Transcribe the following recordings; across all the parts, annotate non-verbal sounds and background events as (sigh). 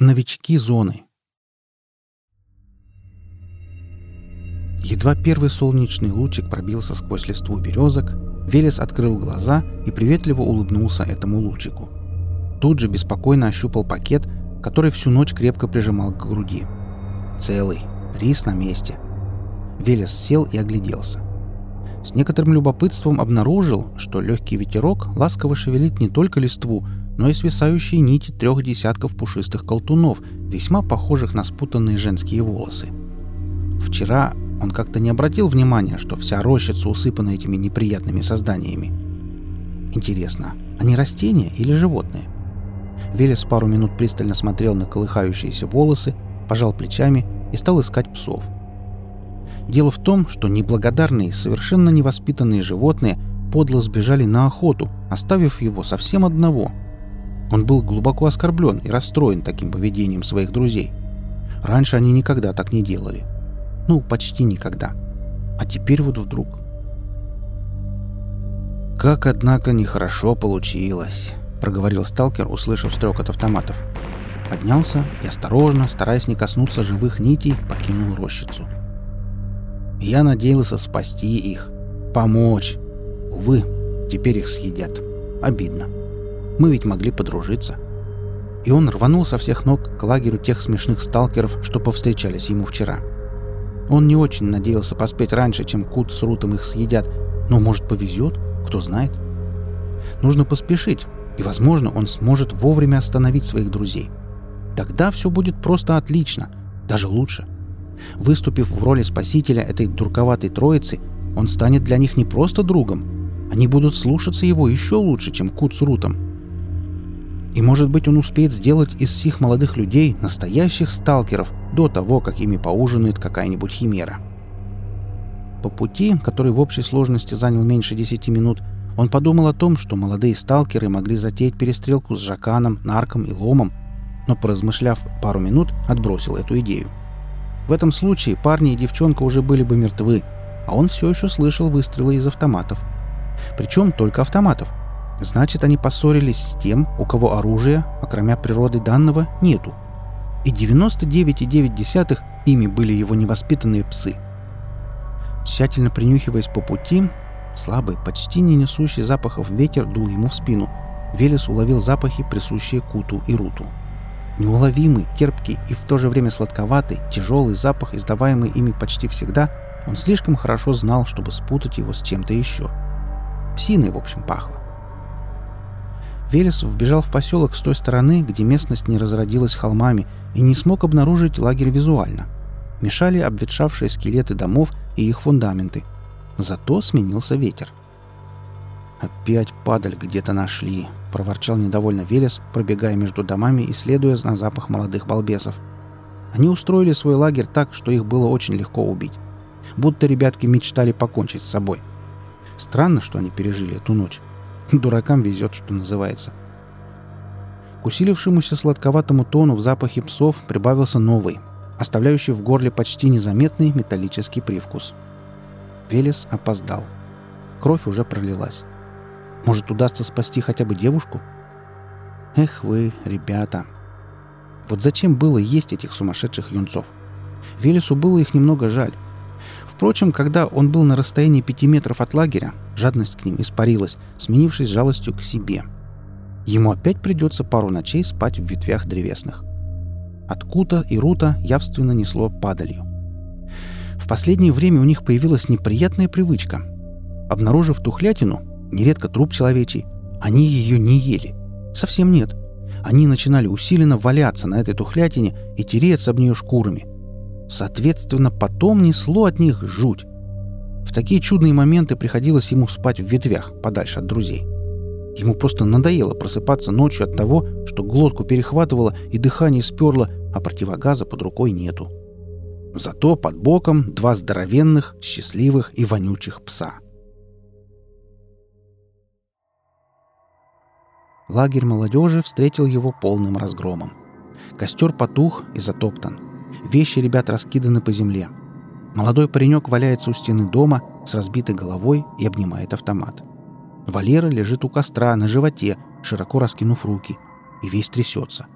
Новички зоны. Едва первый солнечный лучик пробился сквозь листву березок, Велес открыл глаза и приветливо улыбнулся этому лучику. Тут же беспокойно ощупал пакет, который всю ночь крепко прижимал к груди. Целый. Рис на месте. Велес сел и огляделся. С некоторым любопытством обнаружил, что легкий ветерок ласково шевелит не только листву, но и свисающие нити трех десятков пушистых колтунов, весьма похожих на спутанные женские волосы. Вчера он как-то не обратил внимания, что вся рощица усыпана этими неприятными созданиями. Интересно, они растения или животные? Велес пару минут пристально смотрел на колыхающиеся волосы, пожал плечами и стал искать псов. Дело в том, что неблагодарные, совершенно невоспитанные животные подло сбежали на охоту, оставив его совсем одного – он был глубоко оскорблен и расстроен таким поведением своих друзей. Раньше они никогда так не делали. Ну, почти никогда. А теперь вот вдруг. «Как, однако, нехорошо получилось», — проговорил сталкер, услышав стрекот автоматов. Поднялся и осторожно, стараясь не коснуться живых нитей, покинул рощицу. Я надеялся спасти их, помочь. Увы, теперь их съедят. Обидно. Мы ведь могли подружиться. И он рванул со всех ног к лагерю тех смешных сталкеров, что повстречались ему вчера. Он не очень надеялся поспеть раньше, чем Кут с Рутом их съедят, но, может, повезет, кто знает. Нужно поспешить, и, возможно, он сможет вовремя остановить своих друзей. Тогда все будет просто отлично, даже лучше. Выступив в роли спасителя этой дурковатой троицы, он станет для них не просто другом. Они будут слушаться его еще лучше, чем Кут с Рутом. И может быть он успеет сделать из всех молодых людей настоящих сталкеров до того, как ими поужинает какая-нибудь химера. По пути, который в общей сложности занял меньше десяти минут, он подумал о том, что молодые сталкеры могли затеять перестрелку с Жаканом, Нарком и Ломом, но, поразмышляв пару минут, отбросил эту идею. В этом случае парни и девчонка уже были бы мертвы, а он все еще слышал выстрелы из автоматов. Причем только автоматов. Значит, они поссорились с тем, у кого оружия, окромя природы данного, нету. И 99,9 ими были его невоспитанные псы. Тщательно принюхиваясь по пути, слабый, почти не несущий запахов ветер дул ему в спину. Велес уловил запахи, присущие Куту и Руту. Неуловимый, терпкий и в то же время сладковатый, тяжелый запах, издаваемый ими почти всегда, он слишком хорошо знал, чтобы спутать его с чем-то еще. Псиной, в общем, пахло. Велес вбежал в поселок с той стороны, где местность не разродилась холмами, и не смог обнаружить лагерь визуально. Мешали обветшавшие скелеты домов и их фундаменты. Зато сменился ветер. «Опять падаль где-то нашли», — проворчал недовольно Велес, пробегая между домами и следуя на запах молодых балбесов. Они устроили свой лагерь так, что их было очень легко убить. Будто ребятки мечтали покончить с собой. Странно, что они пережили эту ночь. Дуракам везет, что называется. К усилившемуся сладковатому тону в запахе псов прибавился новый, оставляющий в горле почти незаметный металлический привкус. Велес опоздал. Кровь уже пролилась. Может, удастся спасти хотя бы девушку? Эх вы, ребята. Вот зачем было есть этих сумасшедших юнцов? Велесу было их немного жаль. Впрочем, когда он был на расстоянии пяти метров от лагеря, жадность к ним испарилась, сменившись жалостью к себе. Ему опять придется пару ночей спать в ветвях древесных. От Кута и Рута явственно несло падалью. В последнее время у них появилась неприятная привычка. Обнаружив тухлятину, нередко труп человечий, они ее не ели. Совсем нет. Они начинали усиленно валяться на этой тухлятине и тереться об нее шкурами – Соответственно, потом несло от них жуть. В такие чудные моменты приходилось ему спать в ветвях, подальше от друзей. Ему просто надоело просыпаться ночью от того, что глотку перехватывало и дыхание сперло, а противогаза под рукой нету. Зато под боком два здоровенных, счастливых и вонючих пса. Лагерь молодежи встретил его полным разгромом. Костер потух и затоптан. Вещи ребят раскиданы по земле. Молодой паренек валяется у стены дома с разбитой головой и обнимает автомат. Валера лежит у костра на животе, широко раскинув руки, и весь трясется.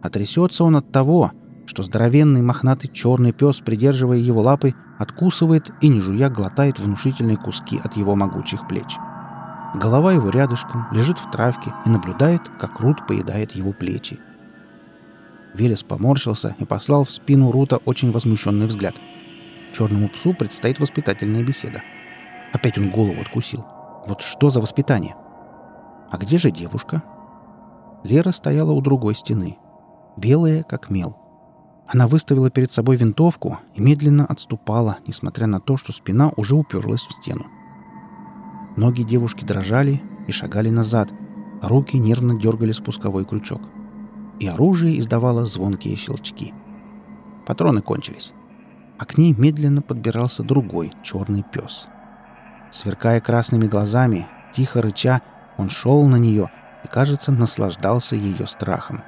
а трясется он от того, что здоровенный мохнатый черный пес, придерживая его лапой, откусывает и, не жуя, глотает внушительные куски от его могучих плеч. Голова его рядышком лежит в травке и наблюдает, как Рут поедает его плечи. Велес поморщился и послал в спину Рута очень возмущенный взгляд. Черному псу предстоит воспитательная беседа. Опять он голову откусил. Вот что за воспитание? А где же девушка? Лера стояла у другой стены. Белая, как мел. Она выставила перед собой винтовку и медленно отступала, несмотря на то, что спина уже уперлась в стену. Ноги девушки дрожали и шагали назад, а руки нервно дергали спусковой крючок. И оружие издавало звонкие щелчки. Патроны кончились. А к ней медленно подбирался другой черный пес. Сверкая красными глазами, тихо рыча, он шел на нее и, кажется, наслаждался ее страхом.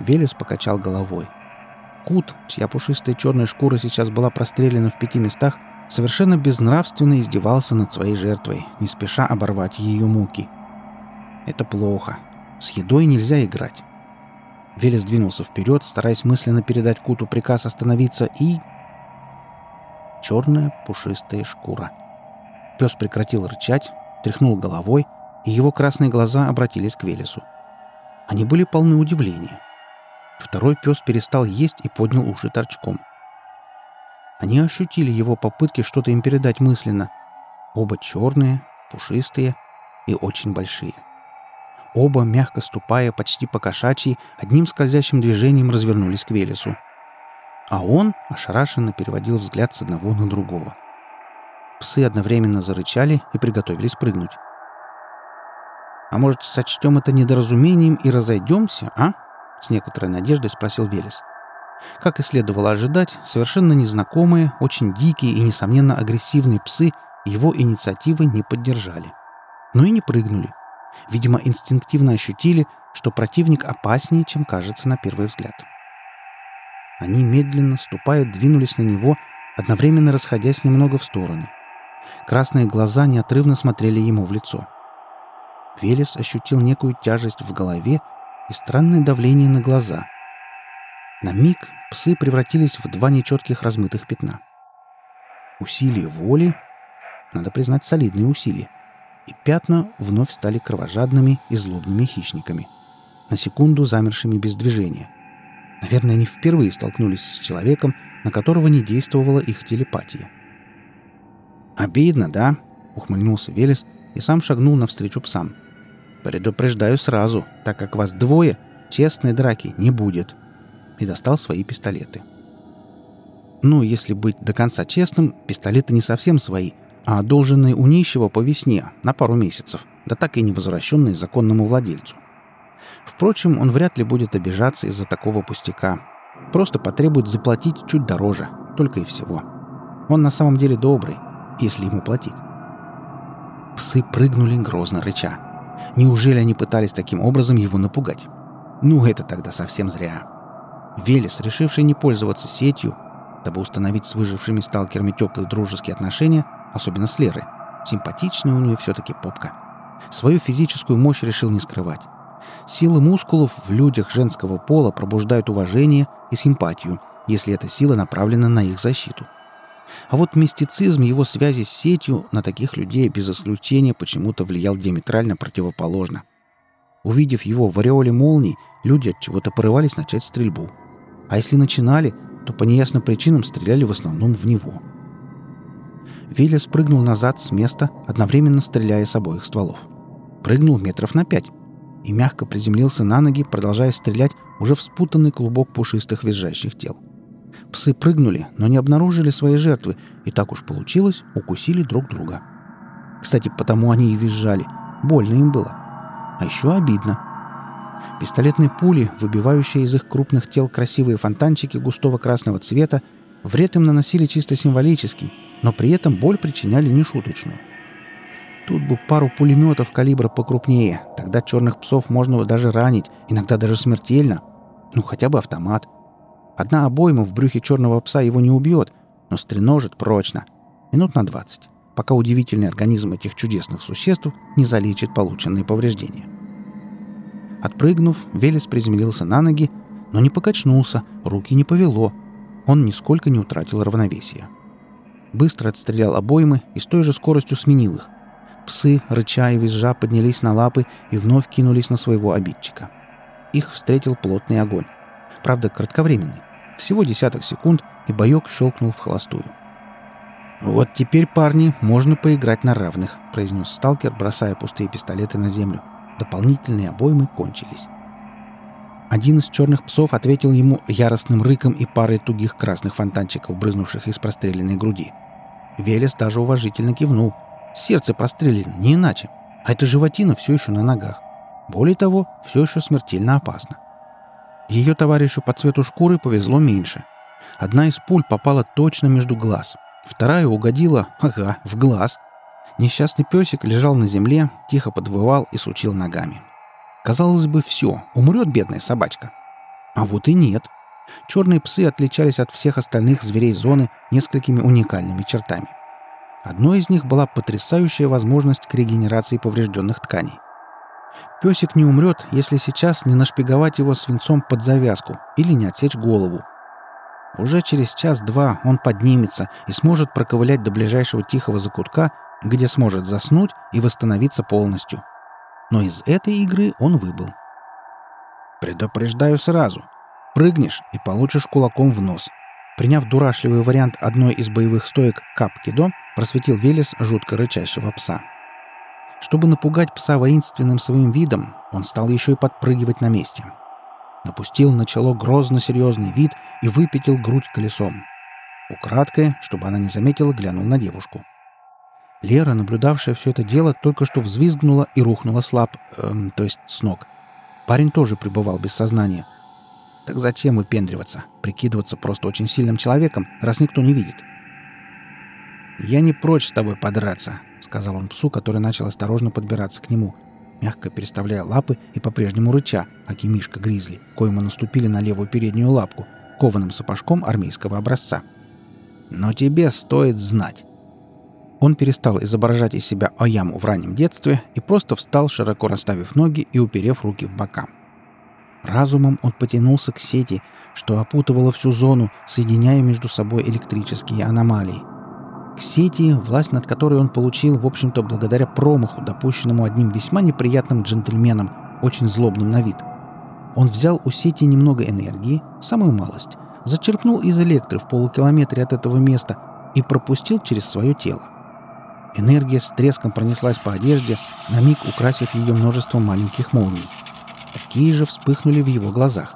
Велес покачал головой. Кут, чья пушистая черная шкура сейчас была прострелена в пяти местах, совершенно безнравственно издевался над своей жертвой, не спеша оборвать ее муки. Это плохо. С едой нельзя играть. Велес двинулся вперед, стараясь мысленно передать Куту приказ остановиться, и... Черная пушистая шкура. Пес прекратил рычать, тряхнул головой, и его красные глаза обратились к Велесу. Они были полны удивления. Второй пес перестал есть и поднял уши торчком — они ощутили его попытки что-то им передать мысленно. Оба черные, пушистые и очень большие. Оба, мягко ступая, почти по кошачьи, одним скользящим движением развернулись к Велесу. А он ошарашенно переводил взгляд с одного на другого. Псы одновременно зарычали и приготовились прыгнуть. «А может, сочтем это недоразумением и разойдемся, а?» — с некоторой надеждой спросил Велес. — как и следовало ожидать, совершенно незнакомые, очень дикие и, несомненно, агрессивные псы его инициативы не поддержали. Но и не прыгнули. Видимо, инстинктивно ощутили, что противник опаснее, чем кажется на первый взгляд. Они, медленно ступая, двинулись на него, одновременно расходясь немного в стороны. Красные глаза неотрывно смотрели ему в лицо. Велес ощутил некую тяжесть в голове и странное давление на глаза — на миг псы превратились в два нечетких размытых пятна. Усилие воли, надо признать, солидные усилия, и пятна вновь стали кровожадными и злобными хищниками, на секунду замершими без движения. Наверное, они впервые столкнулись с человеком, на которого не действовала их телепатия. «Обидно, да?» — ухмыльнулся Велес и сам шагнул навстречу псам. «Предупреждаю сразу, так как вас двое, честной драки не будет» и достал свои пистолеты. Ну, если быть до конца честным, пистолеты не совсем свои, а одолженные у нищего по весне на пару месяцев, да так и не возвращенные законному владельцу. Впрочем, он вряд ли будет обижаться из-за такого пустяка. Просто потребует заплатить чуть дороже, только и всего. Он на самом деле добрый, если ему платить. Псы прыгнули грозно рыча. Неужели они пытались таким образом его напугать? Ну, это тогда совсем зря. Велес, решивший не пользоваться сетью, дабы установить с выжившими сталкерами теплые дружеские отношения, особенно с Лерой, симпатичная у нее все-таки попка, свою физическую мощь решил не скрывать. Силы мускулов в людях женского пола пробуждают уважение и симпатию, если эта сила направлена на их защиту. А вот мистицизм его связи с сетью на таких людей без исключения почему-то влиял диаметрально противоположно. Увидев его в ореоле молний, люди от чего-то порывались начать стрельбу – а если начинали, то по неясным причинам стреляли в основном в него. Вилли спрыгнул назад с места, одновременно стреляя с обоих стволов. Прыгнул метров на пять и мягко приземлился на ноги, продолжая стрелять уже в спутанный клубок пушистых визжащих тел. Псы прыгнули, но не обнаружили своей жертвы, и так уж получилось, укусили друг друга. Кстати, потому они и визжали. Больно им было. А еще обидно. Пистолетные пули, выбивающие из их крупных тел красивые фонтанчики густого красного цвета, вред им наносили чисто символический, но при этом боль причиняли нешуточную. Тут бы пару пулеметов калибра покрупнее, тогда черных псов можно даже ранить, иногда даже смертельно. Ну, хотя бы автомат. Одна обойма в брюхе черного пса его не убьет, но стреножит прочно. Минут на 20, пока удивительный организм этих чудесных существ не залечит полученные повреждения. Отпрыгнув, Велес приземлился на ноги, но не покачнулся, руки не повело. Он нисколько не утратил равновесия. Быстро отстрелял обоймы и с той же скоростью сменил их. Псы, рыча и визжа, поднялись на лапы и вновь кинулись на своего обидчика. Их встретил плотный огонь. Правда, кратковременный. Всего десяток секунд, и боек щелкнул в холостую. «Вот теперь, парни, можно поиграть на равных», — произнес сталкер, бросая пустые пистолеты на землю. Дополнительные обоймы кончились. Один из черных псов ответил ему яростным рыком и парой тугих красных фонтанчиков, брызнувших из простреленной груди. Велес даже уважительно кивнул. Сердце прострелено, не иначе. А эта животина все еще на ногах. Более того, все еще смертельно опасна. Ее товарищу по цвету шкуры повезло меньше. Одна из пуль попала точно между глаз. Вторая угодила, ага, в глаз. Несчастный песик лежал на земле, тихо подвывал и сучил ногами. Казалось бы, все, умрет бедная собачка. А вот и нет. Черные псы отличались от всех остальных зверей зоны несколькими уникальными чертами. Одной из них была потрясающая возможность к регенерации поврежденных тканей. Песик не умрет, если сейчас не нашпиговать его свинцом под завязку или не отсечь голову. Уже через час-два он поднимется и сможет проковылять до ближайшего тихого закутка, где сможет заснуть и восстановиться полностью – но из этой игры он выбыл. «Предупреждаю сразу. Прыгнешь и получишь кулаком в нос». Приняв дурашливый вариант одной из боевых стоек капкидо, просветил Велес жутко рычащего пса. Чтобы напугать пса воинственным своим видом, он стал еще и подпрыгивать на месте. Напустил на чело грозно-серьезный вид и выпятил грудь колесом. Украдкой, чтобы она не заметила, глянул на девушку — Лера, наблюдавшая все это дело, только что взвизгнула и рухнула слаб, эм, то есть с ног. Парень тоже пребывал без сознания. Так зачем выпендриваться, прикидываться просто очень сильным человеком, раз никто не видит? «Я не прочь с тобой подраться», — сказал он псу, который начал осторожно подбираться к нему, мягко переставляя лапы и по-прежнему рыча, аки Мишка Гризли, коему наступили на левую переднюю лапку, кованым сапожком армейского образца. «Но тебе стоит знать. Он перестал изображать из себя Ояму в раннем детстве и просто встал, широко расставив ноги и уперев руки в бока. Разумом он потянулся к сети, что опутывало всю зону, соединяя между собой электрические аномалии. К сети, власть над которой он получил, в общем-то, благодаря промаху, допущенному одним весьма неприятным джентльменом, очень злобным на вид. Он взял у сети немного энергии, самую малость, зачерпнул из электры в полукилометре от этого места и пропустил через свое тело. Энергия с треском пронеслась по одежде, на миг украсив ее множеством маленьких молний. Такие же вспыхнули в его глазах.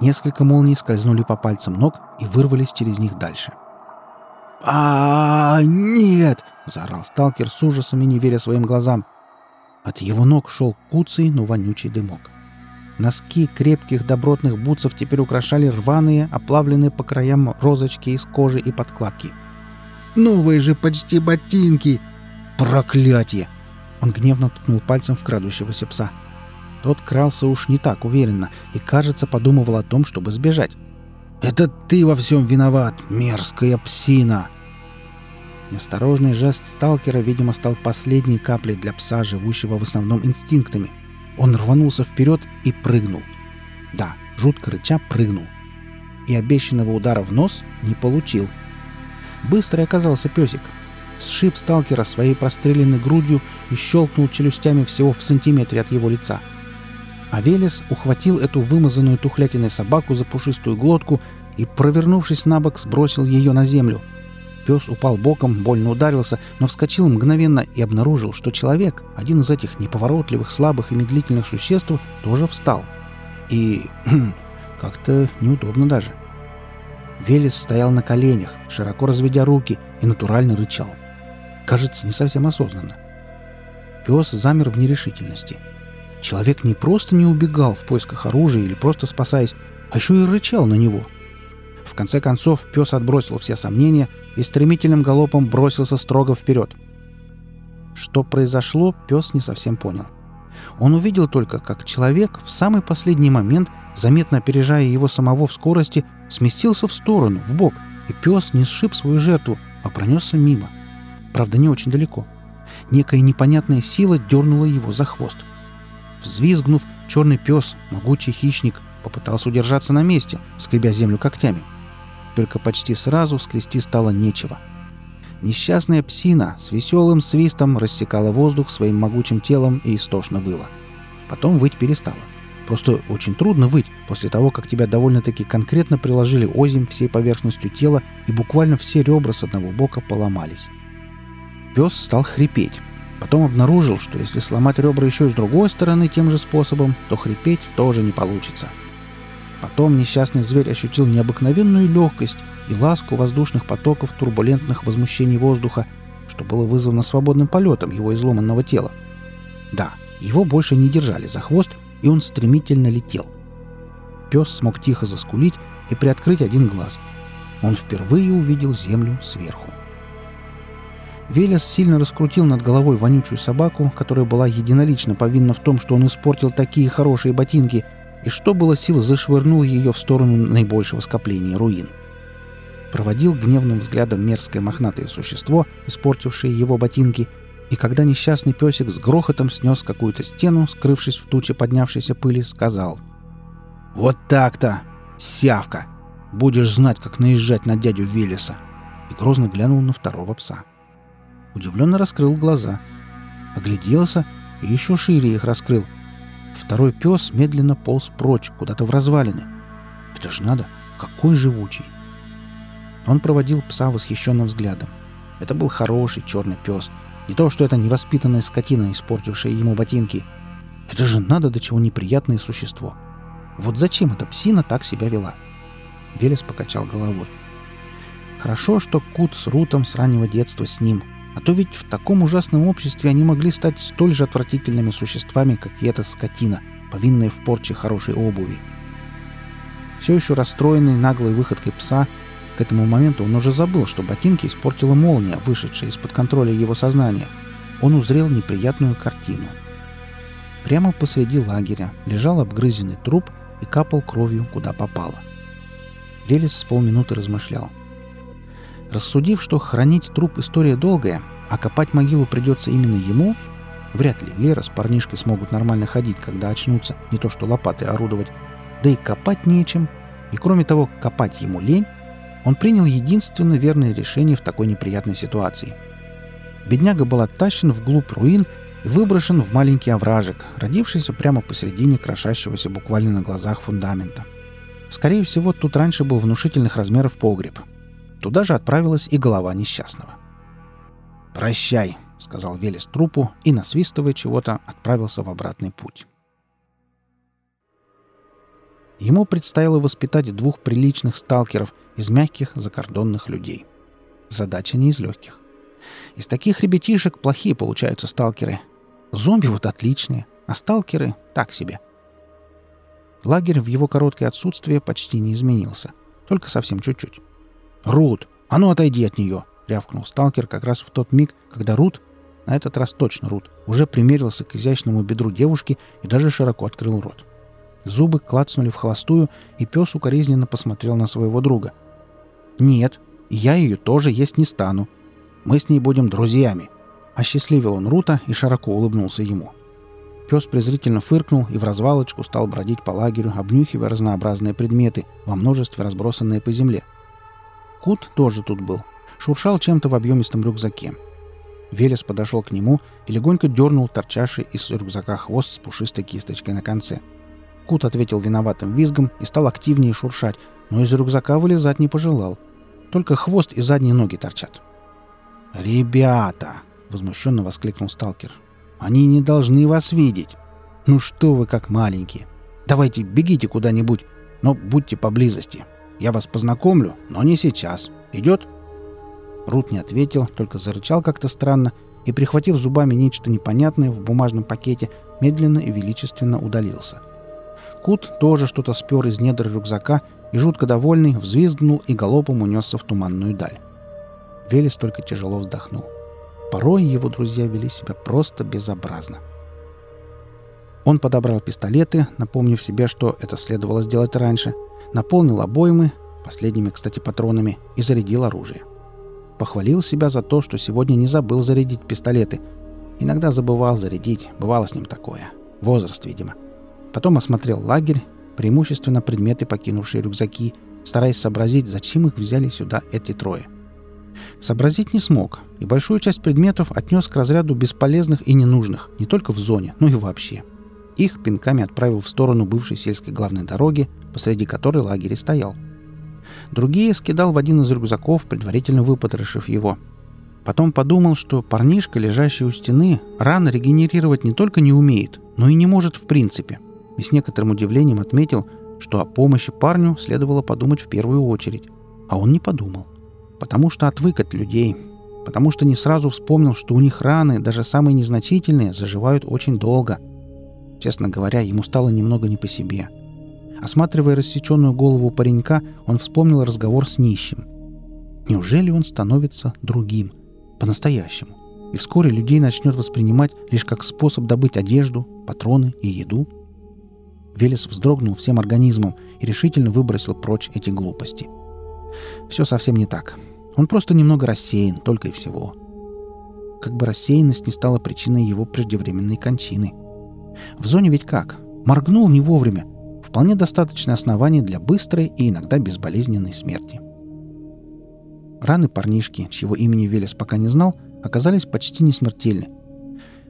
Несколько молний скользнули по пальцам ног и вырвались через них дальше. а, нет!» — заорал сталкер с ужасом и не веря своим глазам. От его ног шел куцый, но вонючий дымок. Носки крепких добротных бутсов теперь украшали рваные, оплавленные по краям розочки из кожи и подкладки — Новые же почти ботинки! Проклятие!» Он гневно ткнул пальцем в крадущегося пса. Тот крался уж не так уверенно и, кажется, подумывал о том, чтобы сбежать. «Это ты во всем виноват, мерзкая псина!» Неосторожный жест сталкера, видимо, стал последней каплей для пса, живущего в основном инстинктами. Он рванулся вперед и прыгнул. Да, жутко рыча прыгнул. И обещанного удара в нос не получил – Быстрый оказался песик. Сшиб сталкера своей простреленной грудью и щелкнул челюстями всего в сантиметре от его лица. А Велес ухватил эту вымазанную тухлятиной собаку за пушистую глотку и, провернувшись на бок, сбросил ее на землю. Пес упал боком, больно ударился, но вскочил мгновенно и обнаружил, что человек, один из этих неповоротливых, слабых и медлительных существ, тоже встал. И (clears throat) как-то неудобно даже. — Велес стоял на коленях, широко разведя руки, и натурально рычал. Кажется, не совсем осознанно. Пес замер в нерешительности. Человек не просто не убегал в поисках оружия или просто спасаясь, а еще и рычал на него. В конце концов, пес отбросил все сомнения и стремительным галопом бросился строго вперед. Что произошло, пес не совсем понял. Он увидел только, как человек в самый последний момент, заметно опережая его самого в скорости, сместился в сторону, в бок, и пес не сшиб свою жертву, а пронесся мимо. Правда, не очень далеко. Некая непонятная сила дернула его за хвост. Взвизгнув, черный пес, могучий хищник, попытался удержаться на месте, скребя землю когтями. Только почти сразу скрести стало нечего. Несчастная псина с веселым свистом рассекала воздух своим могучим телом и истошно выла. Потом выть перестала. Просто очень трудно выть после того, как тебя довольно-таки конкретно приложили озим всей поверхностью тела и буквально все ребра с одного бока поломались. Пес стал хрипеть. Потом обнаружил, что если сломать ребра еще и с другой стороны тем же способом, то хрипеть тоже не получится. Потом несчастный зверь ощутил необыкновенную легкость и ласку воздушных потоков турбулентных возмущений воздуха, что было вызвано свободным полетом его изломанного тела. Да, его больше не держали за хвост, и он стремительно летел. Пес смог тихо заскулить и приоткрыть один глаз. Он впервые увидел землю сверху. Велес сильно раскрутил над головой вонючую собаку, которая была единолично повинна в том, что он испортил такие хорошие ботинки, и что было сил зашвырнул ее в сторону наибольшего скопления руин. Проводил гневным взглядом мерзкое мохнатое существо, испортившее его ботинки, и когда несчастный песик с грохотом снес какую-то стену, скрывшись в туче поднявшейся пыли, сказал «Вот так-то! Сявка! Будешь знать, как наезжать на дядю Велеса!» и грозно глянул на второго пса. Удивленно раскрыл глаза. Огляделся и еще шире их раскрыл. Второй пес медленно полз прочь, куда-то в развалины. Это ж надо! Какой живучий! Он проводил пса восхищенным взглядом. Это был хороший черный пес — не то, что это невоспитанная скотина, испортившая ему ботинки. Это же надо до чего неприятное существо. Вот зачем эта псина так себя вела? Велес покачал головой. Хорошо, что Кут с Рутом с раннего детства с ним. А то ведь в таком ужасном обществе они могли стать столь же отвратительными существами, как и эта скотина, повинная в порче хорошей обуви. Все еще расстроенный наглой выходкой пса, к этому моменту он уже забыл, что ботинки испортила молния, вышедшая из-под контроля его сознания. Он узрел неприятную картину. Прямо посреди лагеря лежал обгрызенный труп и капал кровью, куда попало. Велес с полминуты размышлял. Рассудив, что хранить труп история долгая, а копать могилу придется именно ему, вряд ли Лера с парнишкой смогут нормально ходить, когда очнутся, не то что лопаты орудовать, да и копать нечем, и кроме того, копать ему лень, он принял единственно верное решение в такой неприятной ситуации. Бедняга был оттащен вглубь руин и выброшен в маленький овражек, родившийся прямо посередине крошащегося буквально на глазах фундамента. Скорее всего, тут раньше был внушительных размеров погреб. Туда же отправилась и голова несчастного. «Прощай», — сказал Велес трупу и, насвистывая чего-то, отправился в обратный путь. Ему предстояло воспитать двух приличных сталкеров из мягких закордонных людей. Задача не из легких. Из таких ребятишек плохие получаются сталкеры. Зомби вот отличные, а сталкеры так себе. Лагерь в его короткое отсутствие почти не изменился. Только совсем чуть-чуть. «Рут! А ну отойди от нее!» — рявкнул сталкер как раз в тот миг, когда Рут, на этот раз точно Рут, уже примерился к изящному бедру девушки и даже широко открыл рот. — Зубы клацнули в холостую, и пес укоризненно посмотрел на своего друга. «Нет, я ее тоже есть не стану. Мы с ней будем друзьями». Осчастливил он Рута и широко улыбнулся ему. Пес презрительно фыркнул и в развалочку стал бродить по лагерю, обнюхивая разнообразные предметы, во множестве разбросанные по земле. Кут тоже тут был. Шуршал чем-то в объемистом рюкзаке. Велес подошел к нему и легонько дернул торчавший из рюкзака хвост с пушистой кисточкой на конце – Кут ответил виноватым визгом и стал активнее шуршать, но из рюкзака вылезать не пожелал. Только хвост и задние ноги торчат. «Ребята!» — возмущенно воскликнул сталкер. «Они не должны вас видеть. Ну что вы как маленькие. Давайте бегите куда-нибудь, но будьте поблизости. Я вас познакомлю, но не сейчас. Идет?» Рут не ответил, только зарычал как-то странно и, прихватив зубами нечто непонятное в бумажном пакете, медленно и величественно удалился. — Кут тоже что-то спер из недр рюкзака и, жутко довольный, взвизгнул и галопом унесся в туманную даль. Велес только тяжело вздохнул. Порой его друзья вели себя просто безобразно. Он подобрал пистолеты, напомнив себе, что это следовало сделать раньше, наполнил обоймы, последними, кстати, патронами, и зарядил оружие. Похвалил себя за то, что сегодня не забыл зарядить пистолеты. Иногда забывал зарядить, бывало с ним такое. Возраст, видимо. — Потом осмотрел лагерь, преимущественно предметы, покинувшие рюкзаки, стараясь сообразить, зачем их взяли сюда эти трое. Сообразить не смог, и большую часть предметов отнес к разряду бесполезных и ненужных, не только в зоне, но и вообще. Их пинками отправил в сторону бывшей сельской главной дороги, посреди которой лагерь и стоял. Другие скидал в один из рюкзаков, предварительно выпотрошив его. Потом подумал, что парнишка, лежащий у стены, рано регенерировать не только не умеет, но и не может в принципе. И с некоторым удивлением отметил, что о помощи парню следовало подумать в первую очередь. А он не подумал. Потому что отвык от людей. Потому что не сразу вспомнил, что у них раны, даже самые незначительные, заживают очень долго. Честно говоря, ему стало немного не по себе. Осматривая рассеченную голову паренька, он вспомнил разговор с нищим. Неужели он становится другим? По-настоящему? И вскоре людей начнет воспринимать лишь как способ добыть одежду, патроны и еду? Велес вздрогнул всем организмом и решительно выбросил прочь эти глупости. Все совсем не так. Он просто немного рассеян, только и всего. Как бы рассеянность не стала причиной его преждевременной кончины. В зоне ведь как? Моргнул не вовремя. Вполне достаточное основание для быстрой и иногда безболезненной смерти. Раны парнишки, чьего имени Велес пока не знал, оказались почти не смертельны.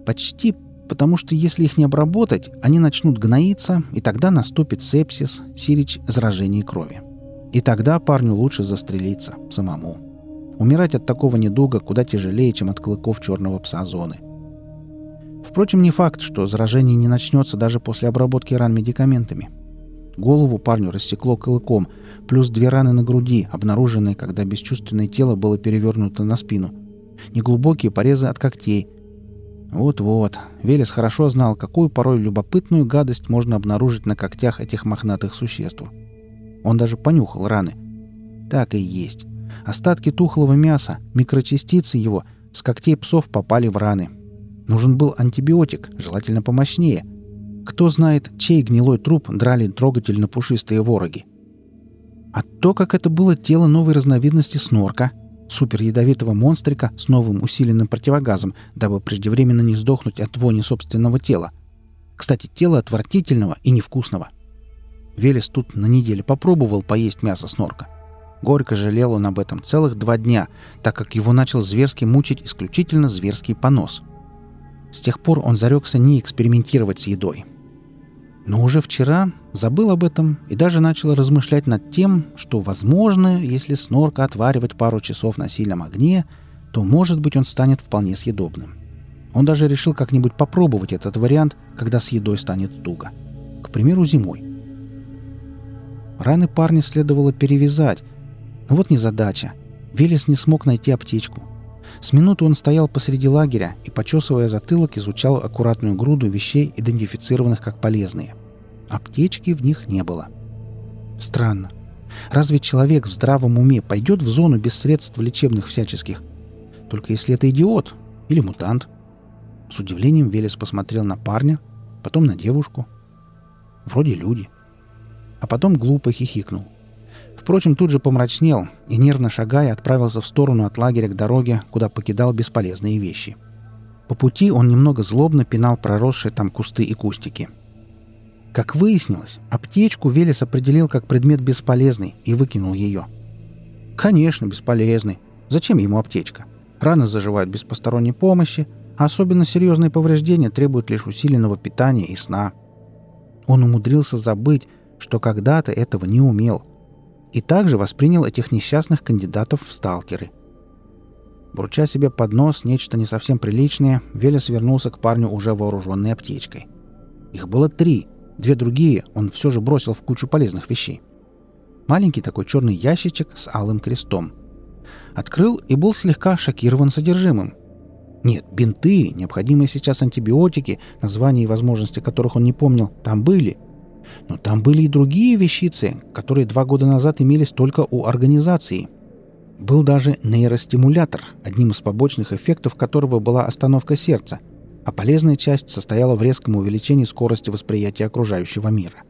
Почти потому что если их не обработать, они начнут гноиться, и тогда наступит сепсис, сирич, заражение крови. И тогда парню лучше застрелиться самому. Умирать от такого недуга куда тяжелее, чем от клыков черного пса зоны. Впрочем, не факт, что заражение не начнется даже после обработки ран медикаментами. Голову парню рассекло клыком, плюс две раны на груди, обнаруженные, когда бесчувственное тело было перевернуто на спину. Неглубокие порезы от когтей. Вот-вот, Велес хорошо знал, какую порой любопытную гадость можно обнаружить на когтях этих мохнатых существ. Он даже понюхал раны. Так и есть. Остатки тухлого мяса, микрочастицы его, с когтей псов попали в раны. Нужен был антибиотик, желательно помощнее. Кто знает, чей гнилой труп драли трогательно пушистые вороги. А то, как это было тело новой разновидности снорка, суперядовитого монстрика с новым усиленным противогазом, дабы преждевременно не сдохнуть от вони собственного тела. Кстати, тело отвратительного и невкусного. Велес тут на неделе попробовал поесть мясо снорка. Горько жалел он об этом целых два дня, так как его начал зверски мучить исключительно зверский понос. С тех пор он зарекся не экспериментировать с едой. Но уже вчера забыл об этом и даже начал размышлять над тем, что, возможно, если снорка отваривать пару часов на сильном огне, то, может быть, он станет вполне съедобным. Он даже решил как-нибудь попробовать этот вариант, когда с едой станет туго. К примеру, зимой. Раны парня следовало перевязать. Но вот незадача. Велес не смог найти аптечку. С минуты он стоял посреди лагеря и, почесывая затылок, изучал аккуратную груду вещей, идентифицированных как полезные. Аптечки в них не было. Странно. Разве человек в здравом уме пойдет в зону без средств лечебных всяческих? Только если это идиот или мутант. С удивлением Велес посмотрел на парня, потом на девушку. Вроде люди а потом глупо хихикнул. Впрочем, тут же помрачнел и, нервно шагая, отправился в сторону от лагеря к дороге, куда покидал бесполезные вещи. По пути он немного злобно пинал проросшие там кусты и кустики. Как выяснилось, аптечку Велес определил как предмет бесполезный и выкинул ее. Конечно, бесполезный. Зачем ему аптечка? Раны заживают без посторонней помощи, а особенно серьезные повреждения требуют лишь усиленного питания и сна. Он умудрился забыть, что когда-то этого не умел, и также воспринял этих несчастных кандидатов в сталкеры. Бурча себе под нос нечто не совсем приличное, Велес вернулся к парню уже вооруженной аптечкой. Их было три, две другие он все же бросил в кучу полезных вещей. Маленький такой черный ящичек с алым крестом. Открыл и был слегка шокирован содержимым. Нет, бинты, необходимые сейчас антибиотики, названия и возможности которых он не помнил, там были – но там были и другие вещицы, которые два года назад имелись только у организации. Был даже нейростимулятор, одним из побочных эффектов которого была остановка сердца, а полезная часть состояла в резком увеличении скорости восприятия окружающего мира.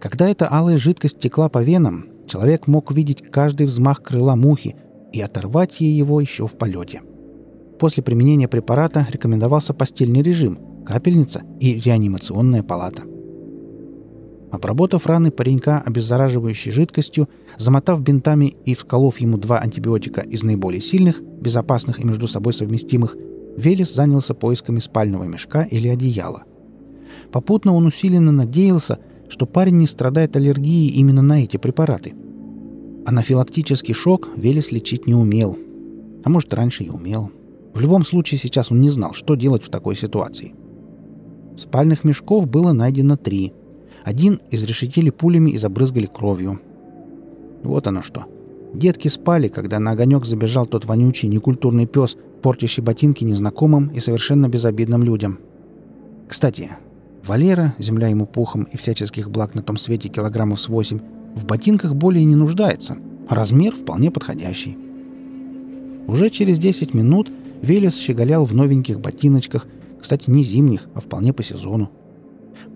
Когда эта алая жидкость текла по венам, человек мог видеть каждый взмах крыла мухи и оторвать ей его еще в полете. После применения препарата рекомендовался постельный режим, капельница и реанимационная палата. Обработав раны паренька обеззараживающей жидкостью, замотав бинтами и вколов ему два антибиотика из наиболее сильных, безопасных и между собой совместимых, Велес занялся поисками спального мешка или одеяла. Попутно он усиленно надеялся, что парень не страдает аллергией именно на эти препараты. Анафилактический шок Велес лечить не умел. А может, раньше и умел. В любом случае, сейчас он не знал, что делать в такой ситуации. Спальных мешков было найдено три – один изрешетили пулями и забрызгали кровью. Вот оно что. Детки спали, когда на огонек забежал тот вонючий некультурный пес, портящий ботинки незнакомым и совершенно безобидным людям. Кстати, Валера, земля ему пухом и всяческих благ на том свете килограммов с восемь, в ботинках более не нуждается, размер вполне подходящий. Уже через 10 минут Велес щеголял в новеньких ботиночках, кстати, не зимних, а вполне по сезону.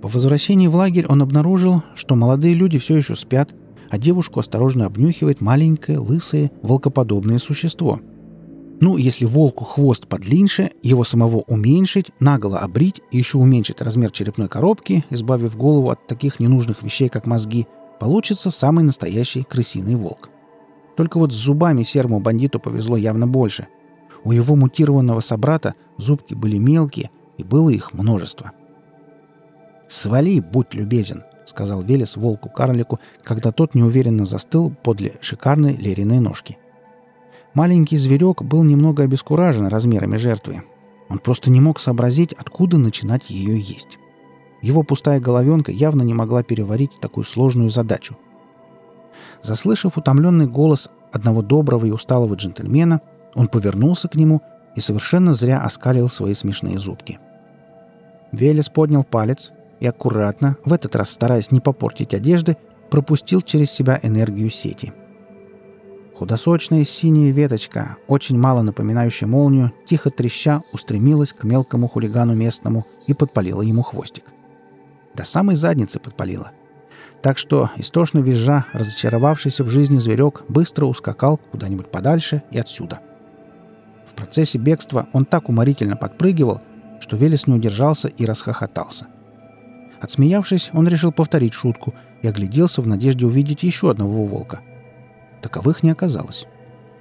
По возвращении в лагерь он обнаружил, что молодые люди все еще спят, а девушку осторожно обнюхивает маленькое, лысое, волкоподобное существо. Ну, если волку хвост подлиннее, его самого уменьшить, наголо обрить и еще уменьшить размер черепной коробки, избавив голову от таких ненужных вещей, как мозги, получится самый настоящий крысиный волк. Только вот с зубами серому бандиту повезло явно больше. У его мутированного собрата зубки были мелкие, и было их множество – «Свали, будь любезен», — сказал Велес волку-карлику, когда тот неуверенно застыл подле шикарной лериной ножки. Маленький зверек был немного обескуражен размерами жертвы. Он просто не мог сообразить, откуда начинать ее есть. Его пустая головенка явно не могла переварить такую сложную задачу. Заслышав утомленный голос одного доброго и усталого джентльмена, он повернулся к нему и совершенно зря оскалил свои смешные зубки. Велес поднял палец, и аккуратно, в этот раз стараясь не попортить одежды, пропустил через себя энергию сети. Худосочная синяя веточка, очень мало напоминающая молнию, тихо треща устремилась к мелкому хулигану местному и подпалила ему хвостик. До самой задницы подпалила. Так что, истошно визжа, разочаровавшийся в жизни зверек быстро ускакал куда-нибудь подальше и отсюда. В процессе бегства он так уморительно подпрыгивал, что Велес не удержался и расхохотался. Отсмеявшись, он решил повторить шутку и огляделся в надежде увидеть еще одного волка. Таковых не оказалось.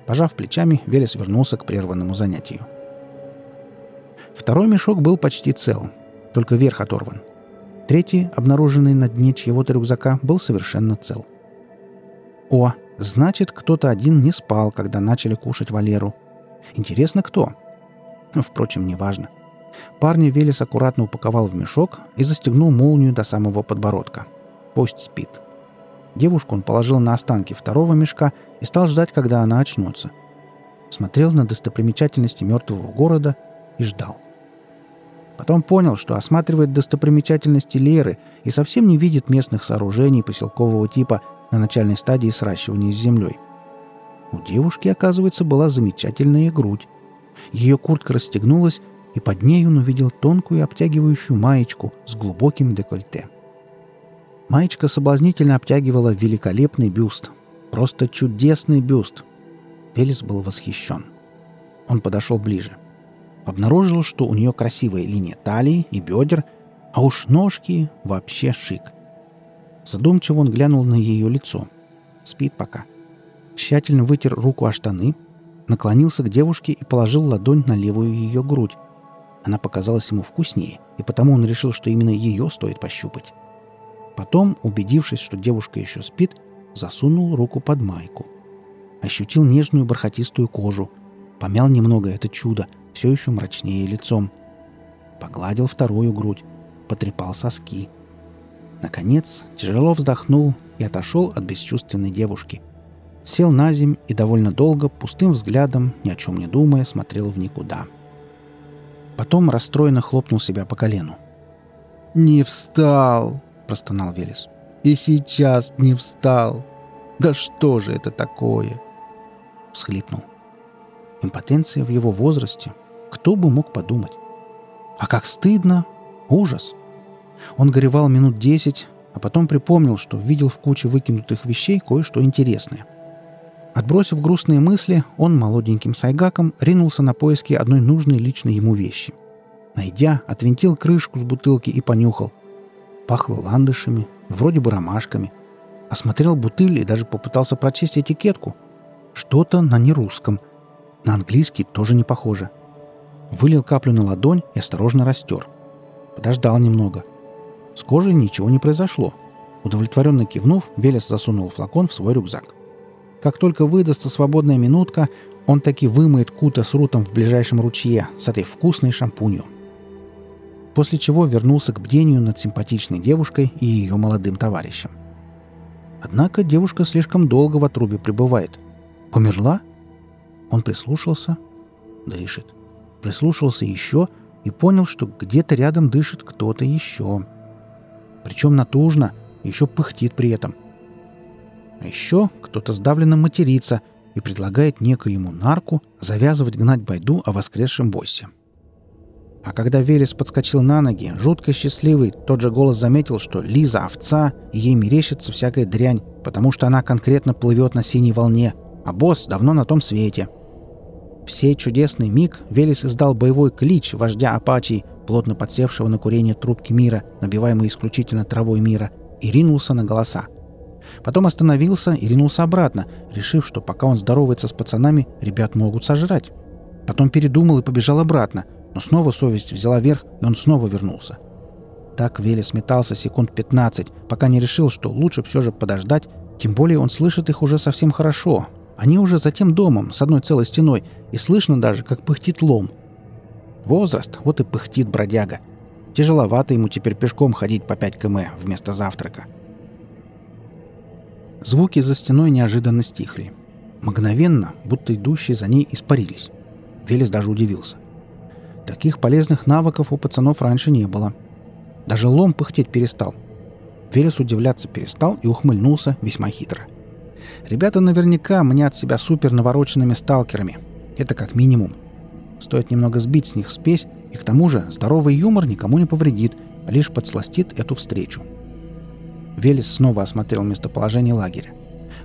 Пожав плечами, Велес вернулся к прерванному занятию. Второй мешок был почти цел, только верх оторван. Третий, обнаруженный на дне чьего-то рюкзака, был совершенно цел. О, значит, кто-то один не спал, когда начали кушать Валеру. Интересно, кто? Впрочем, неважно. Парня Велес аккуратно упаковал в мешок и застегнул молнию до самого подбородка. Пусть спит. Девушку он положил на останки второго мешка и стал ждать, когда она очнется. Смотрел на достопримечательности мертвого города и ждал. Потом понял, что осматривает достопримечательности Леры и совсем не видит местных сооружений поселкового типа на начальной стадии сращивания с землей. У девушки, оказывается, была замечательная грудь. Ее куртка расстегнулась, и под ней он увидел тонкую обтягивающую маечку с глубоким декольте. Маечка соблазнительно обтягивала великолепный бюст. Просто чудесный бюст. Велес был восхищен. Он подошел ближе. Обнаружил, что у нее красивая линия талии и бедер, а уж ножки вообще шик. Задумчиво он глянул на ее лицо. Спит пока. Тщательно вытер руку о штаны, наклонился к девушке и положил ладонь на левую ее грудь, она показалась ему вкуснее, и потому он решил, что именно ее стоит пощупать. Потом, убедившись, что девушка еще спит, засунул руку под майку. Ощутил нежную бархатистую кожу. Помял немного это чудо, все еще мрачнее лицом. Погладил вторую грудь. Потрепал соски. Наконец, тяжело вздохнул и отошел от бесчувственной девушки. Сел на земь и довольно долго, пустым взглядом, ни о чем не думая, смотрел в никуда. — Потом расстроенно хлопнул себя по колену. «Не встал!» – простонал Велес. «И сейчас не встал! Да что же это такое?» Всхлипнул. Импотенция в его возрасте. Кто бы мог подумать? А как стыдно! Ужас! Он горевал минут десять, а потом припомнил, что видел в куче выкинутых вещей кое-что интересное – Отбросив грустные мысли, он молоденьким сайгаком ринулся на поиски одной нужной лично ему вещи. Найдя, отвинтил крышку с бутылки и понюхал. Пахло ландышами, вроде бы ромашками. Осмотрел бутыль и даже попытался прочесть этикетку. Что-то на нерусском. На английский тоже не похоже. Вылил каплю на ладонь и осторожно растер. Подождал немного. С кожей ничего не произошло. Удовлетворенно кивнув, Велес засунул флакон в свой рюкзак. Как только выдастся свободная минутка, он таки вымоет кута с рутом в ближайшем ручье с этой вкусной шампунью. После чего вернулся к бдению над симпатичной девушкой и ее молодым товарищем. Однако девушка слишком долго в отрубе пребывает. Померла? Он прислушался. Дышит. Прислушался еще и понял, что где-то рядом дышит кто-то еще. Причем натужно, еще пыхтит при этом. А еще кто-то сдавленно матерится и предлагает некоему нарку завязывать гнать байду о воскресшем боссе. А когда Велес подскочил на ноги, жутко счастливый, тот же голос заметил, что Лиза овца, и ей мерещится всякая дрянь, потому что она конкретно плывет на синей волне, а босс давно на том свете. В сей чудесный миг Велес издал боевой клич вождя Апачий, плотно подсевшего на курение трубки мира, набиваемой исключительно травой мира, и ринулся на голоса. Потом остановился и ринулся обратно, решив, что пока он здоровается с пацанами, ребят могут сожрать. Потом передумал и побежал обратно, но снова совесть взяла верх, и он снова вернулся. Так Велес метался секунд 15, пока не решил, что лучше все же подождать, тем более он слышит их уже совсем хорошо. Они уже за тем домом, с одной целой стеной, и слышно даже, как пыхтит лом. Возраст, вот и пыхтит бродяга. Тяжеловато ему теперь пешком ходить по 5 км вместо завтрака. Звуки за стеной неожиданно стихли. Мгновенно, будто идущие за ней испарились. Велес даже удивился. Таких полезных навыков у пацанов раньше не было. Даже лом пыхтеть перестал. Велес удивляться перестал и ухмыльнулся весьма хитро. Ребята наверняка мнят себя супер навороченными сталкерами. Это как минимум. Стоит немного сбить с них спесь, и к тому же здоровый юмор никому не повредит, лишь подсластит эту встречу. Велес снова осмотрел местоположение лагеря.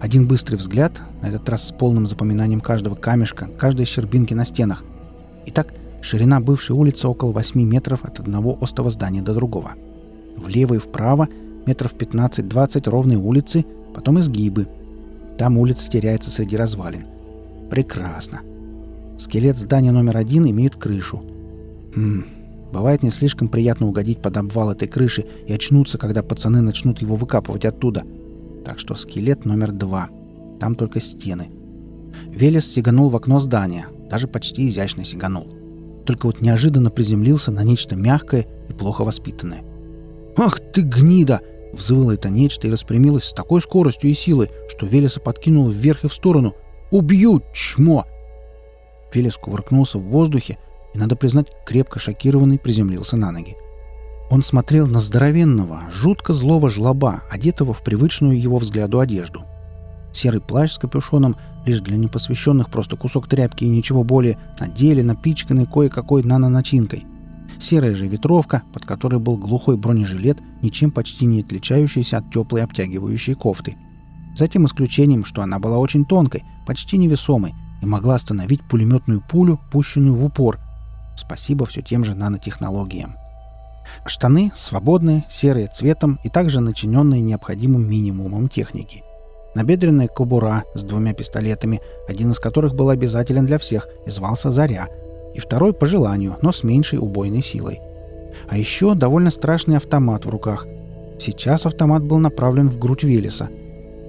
Один быстрый взгляд, на этот раз с полным запоминанием каждого камешка, каждой щербинки на стенах. Итак, Ширина бывшей улицы около 8 метров от одного остого здания до другого. Влево и вправо метров 15-20 ровные улицы, потом изгибы. Там улица теряется среди развалин. Прекрасно. Скелет здания номер один имеет крышу. Хм, бывает не слишком приятно угодить под обвал этой крыши и очнуться, когда пацаны начнут его выкапывать оттуда. Так что скелет номер два. Там только стены. Велес сиганул в окно здания, даже почти изящно сиганул только вот неожиданно приземлился на нечто мягкое и плохо воспитанное. «Ах ты гнида!» — взвыло это нечто и распрямилось с такой скоростью и силой, что Велеса подкинуло вверх и в сторону. «Убью, чмо!» Велес кувыркнулся в воздухе и, надо признать, крепко шокированный приземлился на ноги. Он смотрел на здоровенного, жутко злого жлоба, одетого в привычную его взгляду одежду. Серый плащ с капюшоном лишь для непосвященных просто кусок тряпки и ничего более, на деле напичканный кое-какой наноначинкой. Серая же ветровка, под которой был глухой бронежилет, ничем почти не отличающийся от теплой обтягивающей кофты. За тем исключением, что она была очень тонкой, почти невесомой, и могла остановить пулеметную пулю, пущенную в упор. Спасибо все тем же нанотехнологиям. Штаны свободные, серые цветом и также начиненные необходимым минимумом техники – Набедренная кобура с двумя пистолетами, один из которых был обязателен для всех и звался «Заря», и второй по желанию, но с меньшей убойной силой. А еще довольно страшный автомат в руках. Сейчас автомат был направлен в грудь Велеса.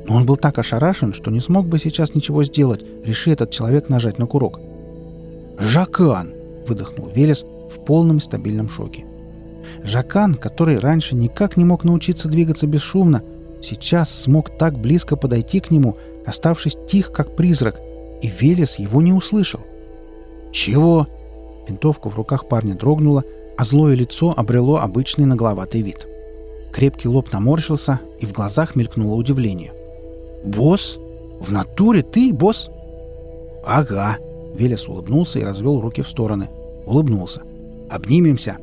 Но он был так ошарашен, что не смог бы сейчас ничего сделать, реши этот человек нажать на курок. «Жакан!» — выдохнул Велес в полном стабильном шоке. Жакан, который раньше никак не мог научиться двигаться бесшумно, сейчас смог так близко подойти к нему, оставшись тих, как призрак, и Велес его не услышал. «Чего?» Винтовка в руках парня дрогнула, а злое лицо обрело обычный нагловатый вид. Крепкий лоб наморщился, и в глазах мелькнуло удивление. «Босс? В натуре ты, босс?» «Ага», — Велес улыбнулся и развел руки в стороны. Улыбнулся. «Обнимемся!»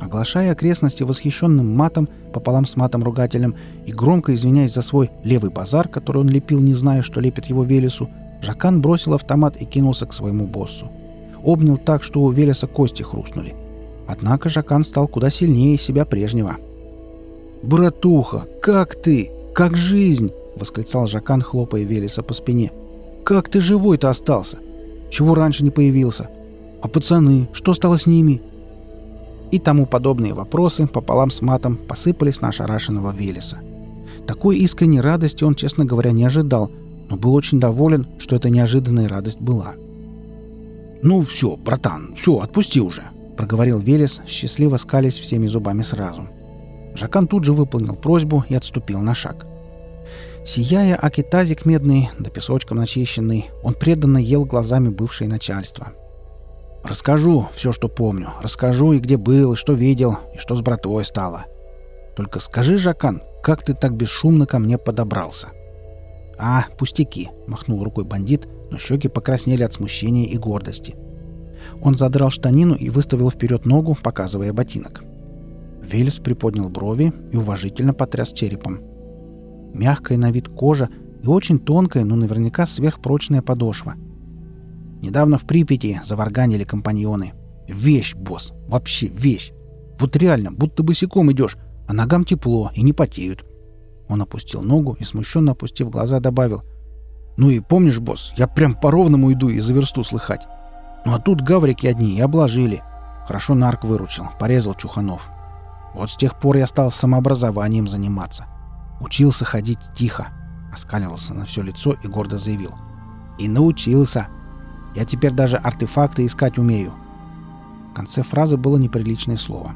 Оглашая окрестности восхищенным матом, пополам с матом-ругателем, и громко извиняясь за свой левый базар, который он лепил, не зная, что лепит его Велесу, Жакан бросил автомат и кинулся к своему боссу. Обнял так, что у Велеса кости хрустнули. Однако Жакан стал куда сильнее себя прежнего. «Братуха, как ты? Как жизнь?» — восклицал Жакан, хлопая Велеса по спине. «Как ты живой-то остался? Чего раньше не появился? А пацаны, что стало с ними?» И тому подобные вопросы пополам с матом посыпались на ошарашенного Велеса. Такой искренней радости он, честно говоря, не ожидал, но был очень доволен, что эта неожиданная радость была. «Ну все, братан, все, отпусти уже», — проговорил Велес, счастливо скались всеми зубами сразу. Жакан тут же выполнил просьбу и отступил на шаг. Сияя акитазик медный, да песочком начищенный, он преданно ел глазами бывшее начальство. «Расскажу все, что помню. Расскажу и где был, и что видел, и что с братвой стало. Только скажи, Жакан, как ты так бесшумно ко мне подобрался?» «А, пустяки!» — махнул рукой бандит, но щеки покраснели от смущения и гордости. Он задрал штанину и выставил вперед ногу, показывая ботинок. Велес приподнял брови и уважительно потряс черепом. Мягкая на вид кожа и очень тонкая, но наверняка сверхпрочная подошва. Недавно в Припяти заварганили компаньоны. Вещь, босс, вообще вещь. Вот реально, будто босиком идешь, а ногам тепло и не потеют. Он опустил ногу и, смущенно опустив глаза, добавил. «Ну и помнишь, босс, я прям по-ровному иду и за версту слыхать. Ну а тут гаврики одни и обложили. Хорошо нарк выручил, порезал Чуханов. Вот с тех пор я стал самообразованием заниматься. Учился ходить тихо. Оскалился на все лицо и гордо заявил. И научился. Я теперь даже артефакты искать умею. В конце фразы было неприличное слово.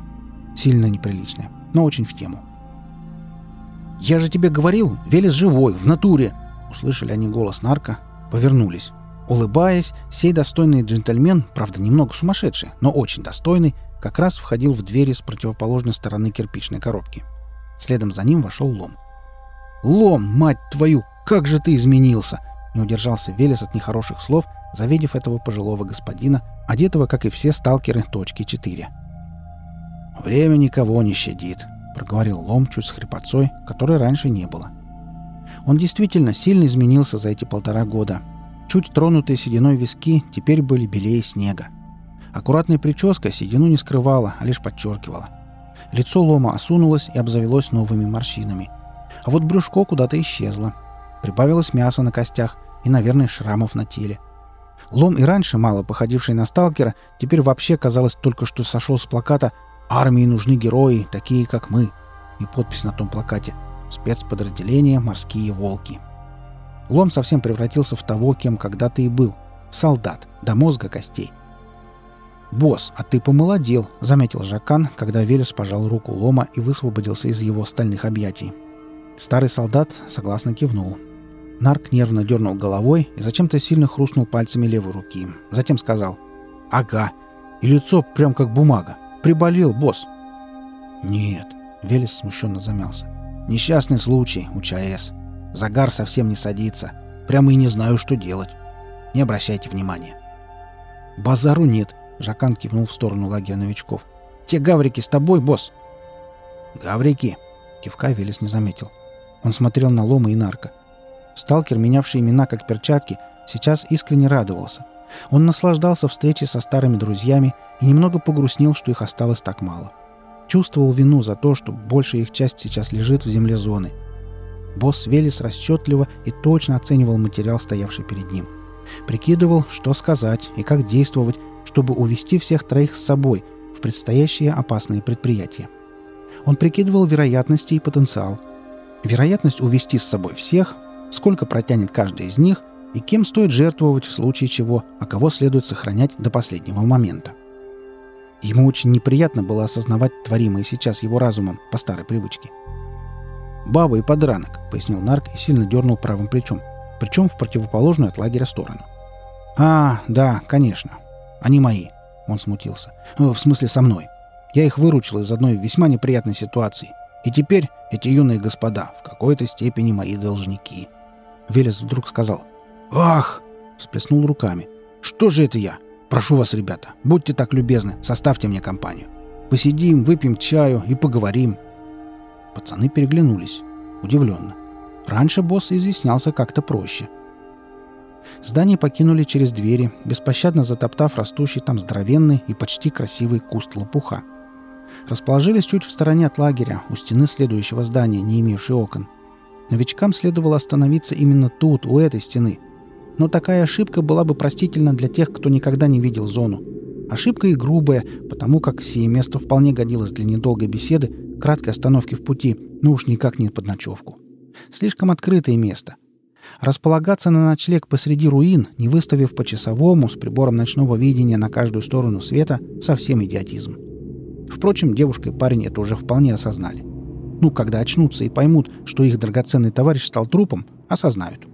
Сильно неприличное, но очень в тему. «Я же тебе говорил, Велес живой, в натуре!» Услышали они голос нарка, повернулись. Улыбаясь, сей достойный джентльмен, правда немного сумасшедший, но очень достойный, как раз входил в двери с противоположной стороны кирпичной коробки. Следом за ним вошел Лом. «Лом, мать твою, как же ты изменился!» Не удержался Велес от нехороших слов, завидев этого пожилого господина, одетого, как и все сталкеры, точки 4. «Время никого не щадит», — проговорил Лом чуть с хрипотцой, которой раньше не было. Он действительно сильно изменился за эти полтора года. Чуть тронутые сединой виски теперь были белее снега. Аккуратная прическа седину не скрывала, а лишь подчеркивала. Лицо Лома осунулось и обзавелось новыми морщинами. А вот брюшко куда-то исчезло. Прибавилось мясо на костях и, наверное, шрамов на теле. Лом и раньше мало походивший на сталкера, теперь вообще, казалось, только что сошел с плаката «Армии нужны герои, такие как мы». И подпись на том плакате «Спецподразделение «Морские волки». Лом совсем превратился в того, кем когда-то и был. Солдат, до мозга костей – «Босс, а ты помолодел», — заметил Жакан, когда Велес пожал руку Лома и высвободился из его стальных объятий. Старый солдат согласно кивнул. Нарк нервно дернул головой и зачем-то сильно хрустнул пальцами левой руки. Затем сказал «Ага, и лицо прям как бумага. Приболел, босс». «Нет», — Велес смущенно замялся. «Несчастный случай у ЧАЭС. Загар совсем не садится. Прямо и не знаю, что делать. Не обращайте внимания». «Базару нет», Жакан кивнул в сторону лагеря новичков. «Те гаврики с тобой, босс?» «Гаврики?» Кивка Велес не заметил. Он смотрел на Лома и Нарка. Сталкер, менявший имена как перчатки, сейчас искренне радовался. Он наслаждался встречей со старыми друзьями и немного погрустнел, что их осталось так мало. Чувствовал вину за то, что большая их часть сейчас лежит в земле зоны. Босс Велес расчетливо и точно оценивал материал, стоявший перед ним. Прикидывал, что сказать и как действовать, чтобы увести всех троих с собой в предстоящее опасное предприятие. Он прикидывал вероятности и потенциал. Вероятность увести с собой всех, сколько протянет каждый из них и кем стоит жертвовать в случае чего, а кого следует сохранять до последнего момента. Ему очень неприятно было осознавать творимое сейчас его разумом по старой привычке. «Баба и подранок», — пояснил Нарк и сильно дернул правым плечом, причем в противоположную от лагеря сторону. «А, да, конечно. Они мои. Он смутился. «Э, в смысле, со мной. Я их выручил из одной весьма неприятной ситуации. И теперь эти юные господа в какой-то степени мои должники. Велес вдруг сказал. «Ах!» — всплеснул руками. «Что же это я? Прошу вас, ребята, будьте так любезны, составьте мне компанию. Посидим, выпьем чаю и поговорим». Пацаны переглянулись. Удивленно. Раньше босс изъяснялся как-то проще — Здание покинули через двери, беспощадно затоптав растущий там здоровенный и почти красивый куст лопуха. Расположились чуть в стороне от лагеря, у стены следующего здания, не имевшей окон. Новичкам следовало остановиться именно тут, у этой стены. Но такая ошибка была бы простительна для тех, кто никогда не видел зону. Ошибка и грубая, потому как сие место вполне годилось для недолгой беседы, краткой остановки в пути, но уж никак не под ночевку. Слишком открытое место. Располагаться на ночлег посреди руин, не выставив по часовому с прибором ночного видения на каждую сторону света, совсем идиотизм. Впрочем, девушка и парень это уже вполне осознали. Ну, когда очнутся и поймут, что их драгоценный товарищ стал трупом, осознают.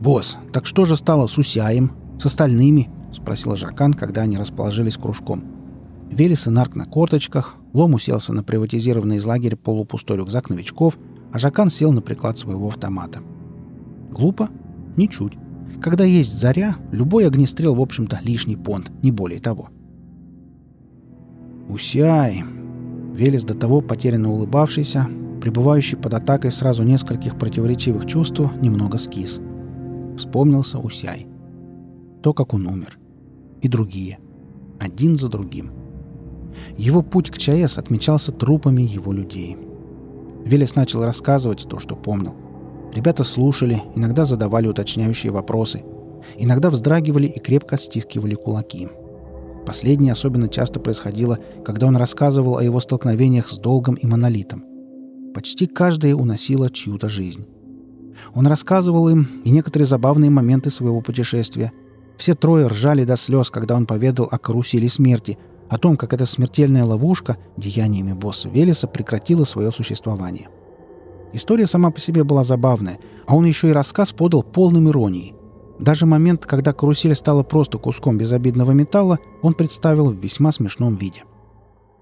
«Босс, так что же стало с Усяем? С остальными?» — спросил Жакан, когда они расположились кружком. Велес и Нарк на корточках, Лом уселся на приватизированный из лагеря полупустой рюкзак новичков, а Жакан сел на приклад своего автомата. Глупо? Ничуть. Когда есть заря, любой огнестрел, в общем-то, лишний понт, не более того. «Усяй!» Велес до того потерянно улыбавшийся, пребывающий под атакой сразу нескольких противоречивых чувств, немного скис. Вспомнился Усяй. То, как он умер. И другие. Один за другим. Его путь к ЧАЭС отмечался трупами его людей. Велес начал рассказывать то, что помнил. Ребята слушали, иногда задавали уточняющие вопросы. Иногда вздрагивали и крепко стискивали кулаки. — Последнее особенно часто происходило, когда он рассказывал о его столкновениях с долгом и монолитом. Почти каждое уносило чью-то жизнь. Он рассказывал им и некоторые забавные моменты своего путешествия. Все трое ржали до слез, когда он поведал о карусели смерти, о том, как эта смертельная ловушка деяниями босса Велеса прекратила свое существование. История сама по себе была забавная, а он еще и рассказ подал полным иронией. Даже момент, когда карусель стала просто куском безобидного металла, он представил в весьма смешном виде.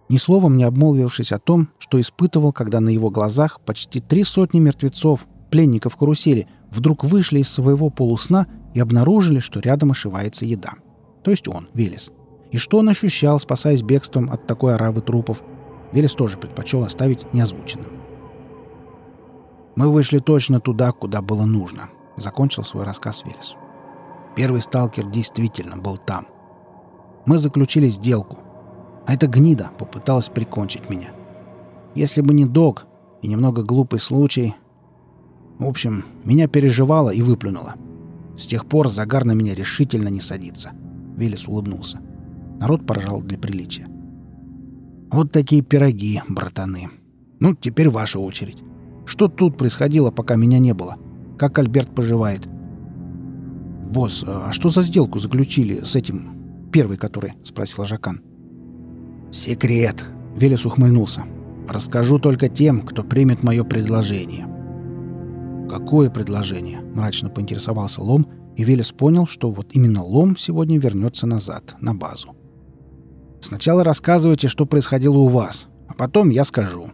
Ни словом не обмолвившись о том, что испытывал, когда на его глазах почти три сотни мертвецов, пленников карусели, вдруг вышли из своего полусна и обнаружили, что рядом ошивается еда. То есть он, Велес. И что он ощущал, спасаясь бегством от такой оравы трупов, Велес тоже предпочел оставить неозвученным. «Мы вышли точно туда, куда было нужно», — закончил свой рассказ Велес. Первый сталкер действительно был там. Мы заключили сделку. А эта гнида попыталась прикончить меня. Если бы не док и немного глупый случай... В общем, меня переживало и выплюнуло. С тех пор загар на меня решительно не садится. Велес улыбнулся. Народ поржал для приличия. Вот такие пироги, братаны. Ну, теперь ваша очередь. Что тут происходило, пока меня не было? Как Альберт поживает? «Босс, а что за сделку заключили с этим... первый который?» — спросил Жакан. «Секрет!» — Велес ухмыльнулся. «Расскажу только тем, кто примет мое предложение». «Какое предложение?» — мрачно поинтересовался Лом, и Велес понял, что вот именно Лом сегодня вернется назад, на базу. «Сначала рассказывайте, что происходило у вас, а потом я скажу»,